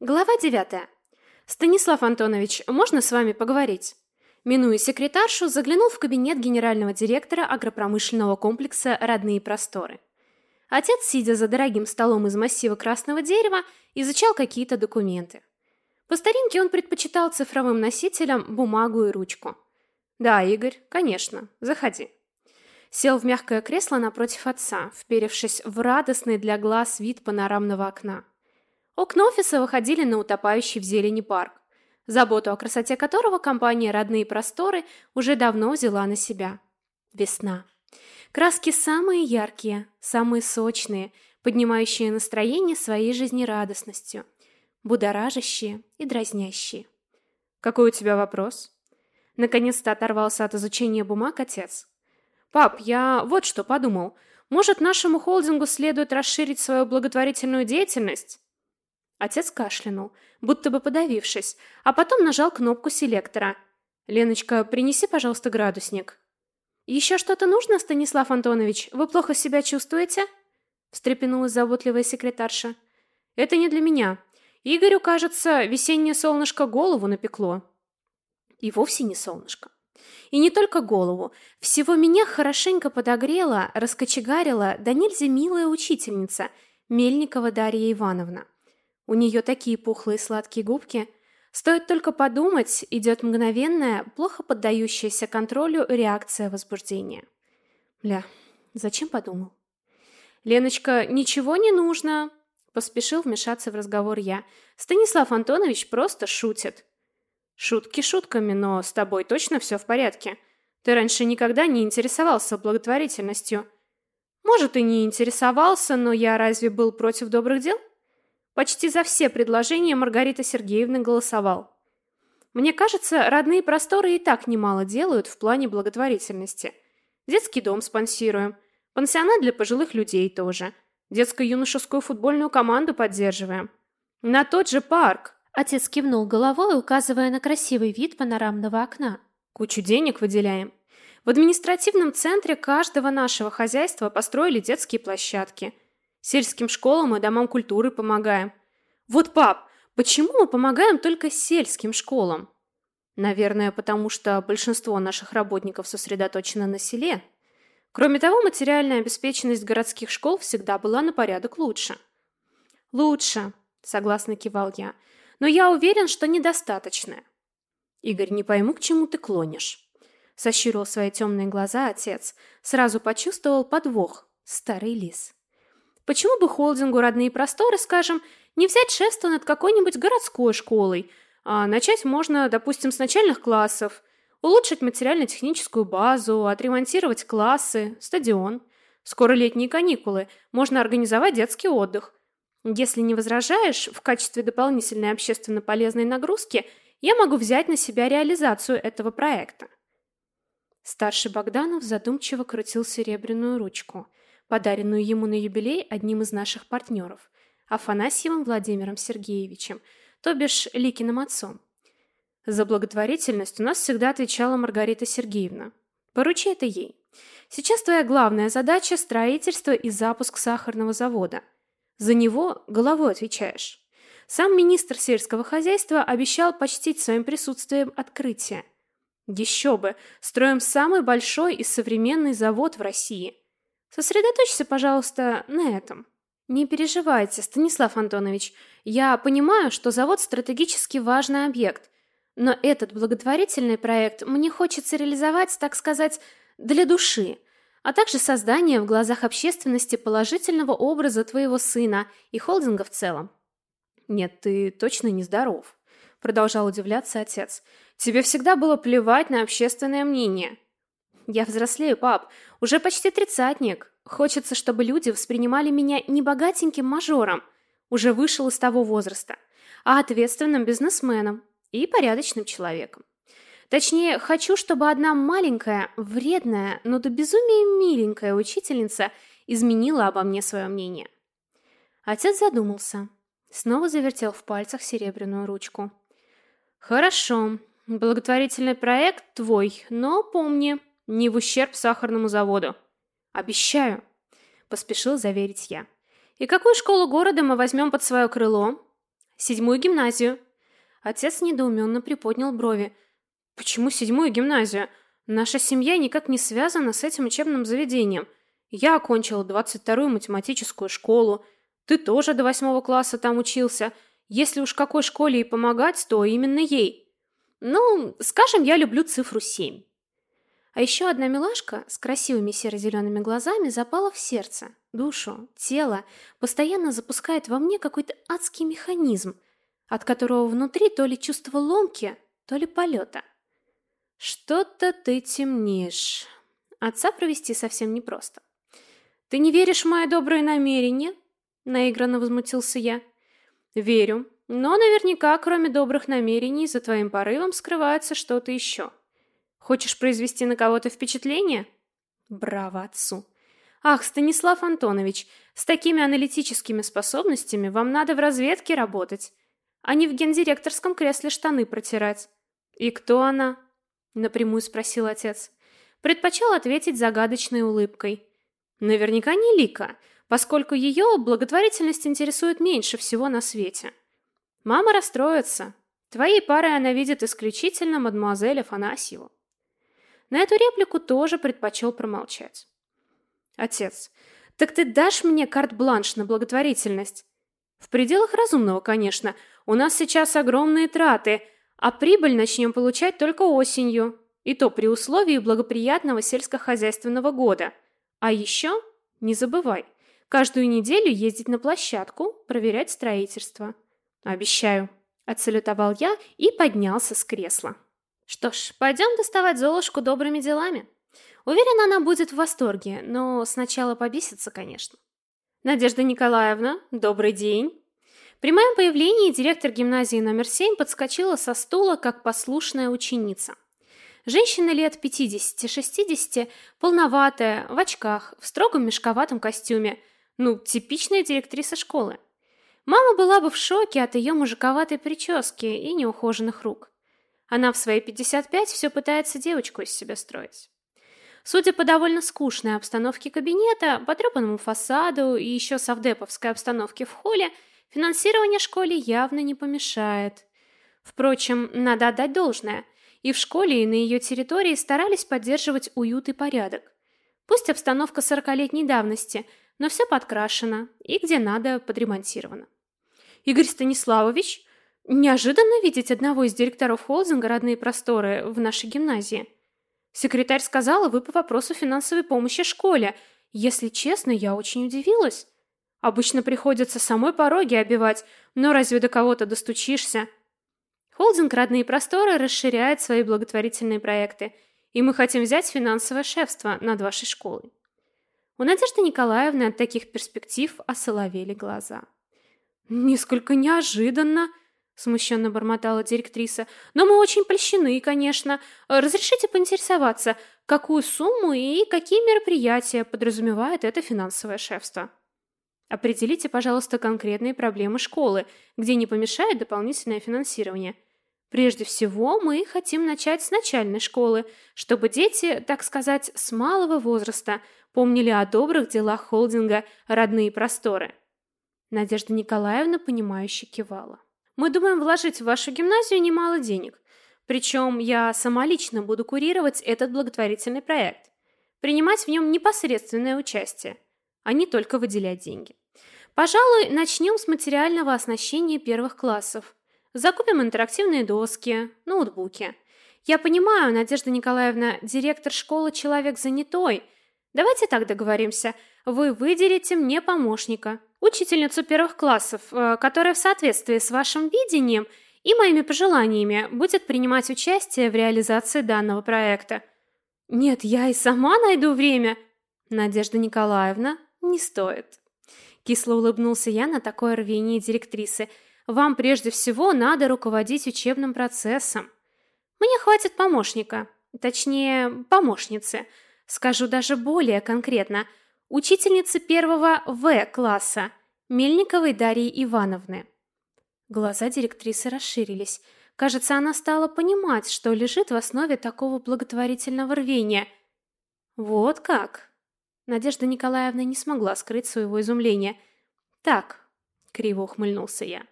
Глава 9. Станислав Антонович, можно с вами поговорить? Минуя секретаршу, заглянул в кабинет генерального директора агропромышленного комплекса Родные просторы. Отец, сидя за дорогим столом из массива красного дерева, изучал какие-то документы. По старинке он предпочитал цифровым носителям бумагу и ручку. Да, Игорь, конечно. Заходи. Сел в мягкое кресло напротив отца, вперевшись в радостный для глаз вид панорамного окна. Окна офиса выходили на утопающий в зелени парк, заботу о красоте которого компания «Родные просторы» уже давно взяла на себя. Весна. Краски самые яркие, самые сочные, поднимающие настроение своей жизнерадостностью, будоражащие и дразнящие. «Какой у тебя вопрос?» Наконец-то оторвался от изучения бумаг отец. «Пап, я вот что подумал. Может, нашему холдингу следует расширить свою благотворительную деятельность?» Отец кашлянул, будто бы подавившись, а потом нажал кнопку селектора. «Леночка, принеси, пожалуйста, градусник». «Еще что-то нужно, Станислав Антонович? Вы плохо себя чувствуете?» встрепенулась заботливая секретарша. «Это не для меня. Игорю, кажется, весеннее солнышко голову напекло». И вовсе не солнышко. И не только голову. Всего меня хорошенько подогрела, раскочегарила да нельзя милая учительница, Мельникова Дарья Ивановна. У нее такие пухлые сладкие губки. Стоит только подумать, идет мгновенная, плохо поддающаяся контролю реакция возбуждения. Бля, зачем подумал? Леночка, ничего не нужно, поспешил вмешаться в разговор я. Станислав Антонович просто шутит. Шутки шутками, но с тобой точно все в порядке. Ты раньше никогда не интересовался благотворительностью. Может, и не интересовался, но я разве был против добрых дел? Почти за все предложения Маргарита Сергеевна голосовал. Мне кажется, родные просторы и так немало делают в плане благотворительности. Детский дом спонсируем, пансионат для пожилых людей тоже, детско-юношескую футбольную команду поддерживаем. На тот же парк. Отец кивнул головой, указывая на красивый вид панорамного окна. Кучу денег выделяем. В административном центре каждого нашего хозяйства построили детские площадки – Сельским школам и домам культуры помогаем. Вот, пап, почему мы помогаем только сельским школам? Наверное, потому что большинство наших работников сосредоточено на селе. Кроме того, материальная обеспеченность городских школ всегда была на порядок лучше. Лучше, согласно кивал я. Но я уверен, что недостаточно. Игорь, не пойму, к чему ты клонишь. Сощурил свои темные глаза отец, сразу почувствовал подвох. Старый лис. Почему бы холдингу «Родные просторы», скажем, не взять шефство над какой-нибудь городской школой? А начать можно, допустим, с начальных классов, улучшить материально-техническую базу, отремонтировать классы, стадион. Скоро летние каникулы, можно организовать детский отдых. Если не возражаешь, в качестве дополнительной общественно полезной нагрузки я могу взять на себя реализацию этого проекта. Старший Богданов задумчиво крутил серебряную ручку – подаренную ему на юбилей одним из наших партнеров, Афанасьевым Владимиром Сергеевичем, то бишь Ликиным отцом. За благотворительность у нас всегда отвечала Маргарита Сергеевна. Поручи это ей. Сейчас твоя главная задача – строительство и запуск сахарного завода. За него головой отвечаешь. Сам министр сельского хозяйства обещал почтить своим присутствием открытие. Еще бы, строим самый большой и современный завод в России. Сосредоточься, пожалуйста, на этом. Не переживайте, Станислав Антонович. Я понимаю, что завод стратегически важный объект, но этот благотворительный проект мне хочется реализовать, так сказать, для души, а также создание в глазах общественности положительного образа твоего сына и холдинга в целом. Нет, ты точно не здоров, продолжал удивляться отец. Тебе всегда было плевать на общественное мнение. Я взрослею, пап. Уже почти тридцатник. Хочется, чтобы люди воспринимали меня не богатеньким мажором, уже вышел из того возраста, а ответственным бизнесменом и порядочным человеком. Точнее, хочу, чтобы одна маленькая, вредная, но до безумия миленькая учительница изменила обо мне свое мнение. Отец задумался. Снова завертел в пальцах серебряную ручку. Хорошо. Благотворительный проект твой, но помни, не в ущерб сахарному заводу. Обещаю, поспешил заверить я. И какую школу города мы возьмем под свое крыло? Седьмую гимназию. Отец недоуменно приподнял брови. Почему седьмую гимназию? Наша семья никак не связана с этим учебным заведением. Я двадцать вторую математическую школу. Ты тоже до восьмого класса там учился. Если уж какой школе и помогать, то именно ей. Ну, скажем, я люблю цифру семь. А еще одна милашка с красивыми серо-зелеными глазами запала в сердце, душу, тело, постоянно запускает во мне какой-то адский механизм, от которого внутри то ли чувство ломки, то ли полета. Что-то ты темнишь. Отца провести совсем непросто. Ты не веришь в мои добрые намерения? Наигранно возмутился я. Верю, но наверняка, кроме добрых намерений, за твоим порывом скрывается что-то еще. Хочешь произвести на кого-то впечатление? Браво отцу. Ах, Станислав Антонович, с такими аналитическими способностями вам надо в разведке работать, а не в гендиректорском кресле штаны протирать. И кто она? напрямую спросил отец. Предпочел ответить загадочной улыбкой. Наверняка не Лика, поскольку ее благотворительность интересует меньше всего на свете. Мама расстроится. Твоей парой она видит исключительно мадемуазель Афанасьеву. На эту реплику тоже предпочел промолчать. Отец, так ты дашь мне карт-бланш на благотворительность? В пределах разумного, конечно. У нас сейчас огромные траты, а прибыль начнем получать только осенью, и то при условии благоприятного сельскохозяйственного года. А еще не забывай, каждую неделю ездить на площадку, проверять строительство. Обещаю, отсалютовал я и поднялся с кресла. Что ж, пойдем доставать Золушку добрыми делами. Уверена, она будет в восторге, но сначала побесится, конечно. Надежда Николаевна, добрый день. При моем появлении директор гимназии номер 7 подскочила со стула, как послушная ученица. Женщина лет 50-60, полноватая, в очках, в строгом мешковатом костюме. Ну, типичная директриса школы. Мама была бы в шоке от ее мужиковатой прически и неухоженных рук. Она в свои 55 все пытается девочку из себя строить. Судя по довольно скучной обстановке кабинета, потрепанному фасаду и еще совдеповской обстановке в холле, финансирование школе явно не помешает. Впрочем, надо отдать должное. И в школе, и на ее территории старались поддерживать уют и порядок. Пусть обстановка сорокалетней давности, но все подкрашено и где надо подремонтировано. Игорь Станиславович, Неожиданно видеть одного из директоров холдинга «Родные просторы» в нашей гимназии. Секретарь сказала, вы по вопросу финансовой помощи школе. Если честно, я очень удивилась. Обычно приходится самой пороги обивать, но разве до кого-то достучишься? Холдинг «Родные просторы» расширяет свои благотворительные проекты, и мы хотим взять финансовое шефство над вашей школой. У Надежды Николаевны от таких перспектив осоловели глаза. Несколько неожиданно, смущенно бормотала директриса. Но мы очень польщены, конечно. Разрешите поинтересоваться, какую сумму и какие мероприятия подразумевает это финансовое шефство? Определите, пожалуйста, конкретные проблемы школы, где не помешает дополнительное финансирование. Прежде всего, мы хотим начать с начальной школы, чтобы дети, так сказать, с малого возраста помнили о добрых делах холдинга «Родные просторы». Надежда Николаевна понимающе кивала. Мы думаем вложить в вашу гимназию немало денег. Причем я сама лично буду курировать этот благотворительный проект. Принимать в нем непосредственное участие, а не только выделять деньги. Пожалуй, начнем с материального оснащения первых классов. Закупим интерактивные доски, ноутбуки. Я понимаю, Надежда Николаевна, директор школы человек занятой. Давайте так договоримся. Вы выделите мне помощника, учительницу первых классов, э, которая в соответствии с вашим видением и моими пожеланиями будет принимать участие в реализации данного проекта. Нет, я и сама найду время. Надежда Николаевна, не стоит. Кисло улыбнулся я на такое рвение директрисы. Вам прежде всего надо руководить учебным процессом. Мне хватит помощника, точнее, помощницы. Скажу даже более конкретно – учительницы первого В класса Мельниковой Дарьи Ивановны. Глаза директрисы расширились. Кажется, она стала понимать, что лежит в основе такого благотворительного рвения. Вот как. Надежда Николаевна не смогла скрыть своего изумления. Так, криво ухмыльнулся я.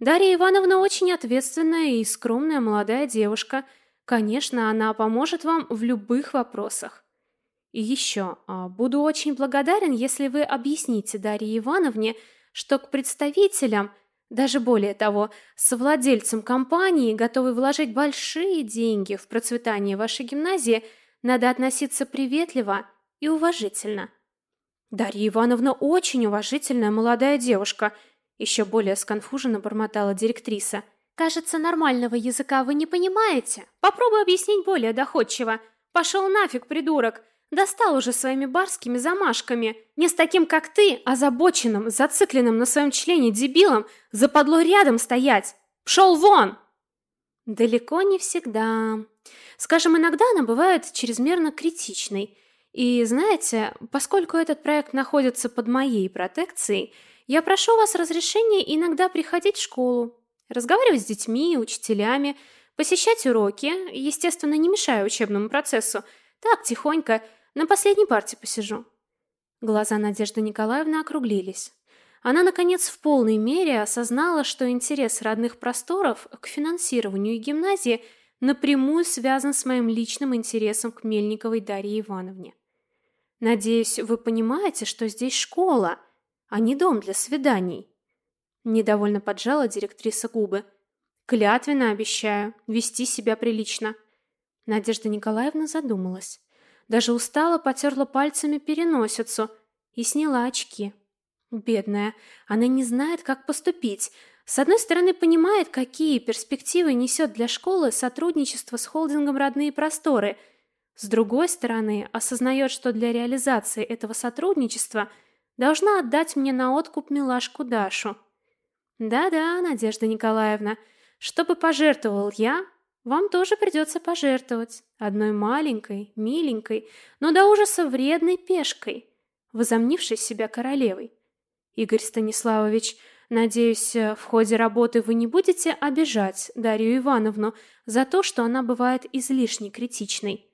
Дарья Ивановна очень ответственная и скромная молодая девушка. Конечно, она поможет вам в любых вопросах. И еще, а, буду очень благодарен, если вы объясните Дарье Ивановне, что к представителям, даже более того, совладельцам компании, готовы вложить большие деньги в процветание вашей гимназии, надо относиться приветливо и уважительно. Дарья Ивановна очень уважительная молодая девушка – еще более сконфуженно бормотала директриса. Кажется, нормального языка вы не понимаете. Попробуй объяснить более доходчиво. Пошел нафиг, придурок. Достал уже своими барскими замашками. Не с таким, как ты, озабоченным, зацикленным на своем члене дебилом, западло рядом стоять. Пшел вон! Далеко не всегда. Скажем, иногда она бывает чрезмерно критичной. И знаете, поскольку этот проект находится под моей протекцией, я прошу вас разрешения иногда приходить в школу, разговаривать с детьми, учителями, посещать уроки, естественно, не мешая учебному процессу. Так, тихонько, на последней парте посижу. Глаза Надежды Николаевны округлились. Она, наконец, в полной мере осознала, что интерес родных просторов к финансированию гимназии напрямую связан с моим личным интересом к Мельниковой Дарье Ивановне. Надеюсь, вы понимаете, что здесь школа, а не дом для свиданий. Недовольно поджала директриса губы. Клятвенно обещаю вести себя прилично. Надежда Николаевна задумалась. Даже устало потерла пальцами переносицу и сняла очки. Бедная, она не знает, как поступить. С одной стороны, понимает, какие перспективы несет для школы сотрудничество с холдингом «Родные просторы». С другой стороны, осознает, что для реализации этого сотрудничества – должна отдать мне на откуп милашку Дашу. Да-да, Надежда Николаевна, чтобы пожертвовал я, вам тоже придется пожертвовать одной маленькой, миленькой, но до ужаса вредной пешкой, возомнившей себя королевой. Игорь Станиславович, надеюсь, в ходе работы вы не будете обижать Дарью Ивановну за то, что она бывает излишне критичной.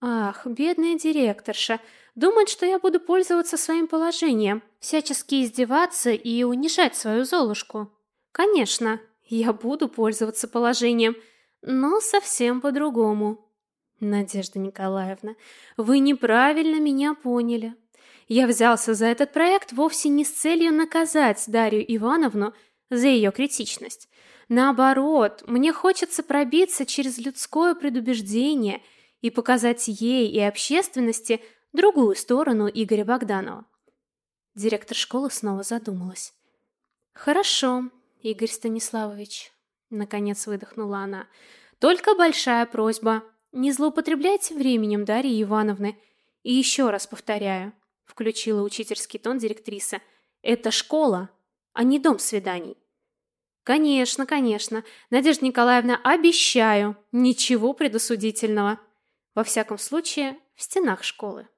Ах, бедная директорша, думает, что я буду пользоваться своим положением, всячески издеваться и унижать свою Золушку. Конечно, я буду пользоваться положением, но совсем по-другому. Надежда Николаевна, вы неправильно меня поняли. Я взялся за этот проект вовсе не с целью наказать Дарью Ивановну за ее критичность. Наоборот, мне хочется пробиться через людское предубеждение и показать ей и общественности – другую сторону Игоря Богданова. Директор школы снова задумалась. Хорошо, Игорь Станиславович, наконец выдохнула она. Только большая просьба: не злоупотребляйте временем Дарьи Ивановны. И еще раз повторяю, включила учительский тон директриса. Это школа, а не дом свиданий. Конечно, конечно. Надежда Николаевна, обещаю, ничего предосудительного. Во всяком случае, в стенах школы.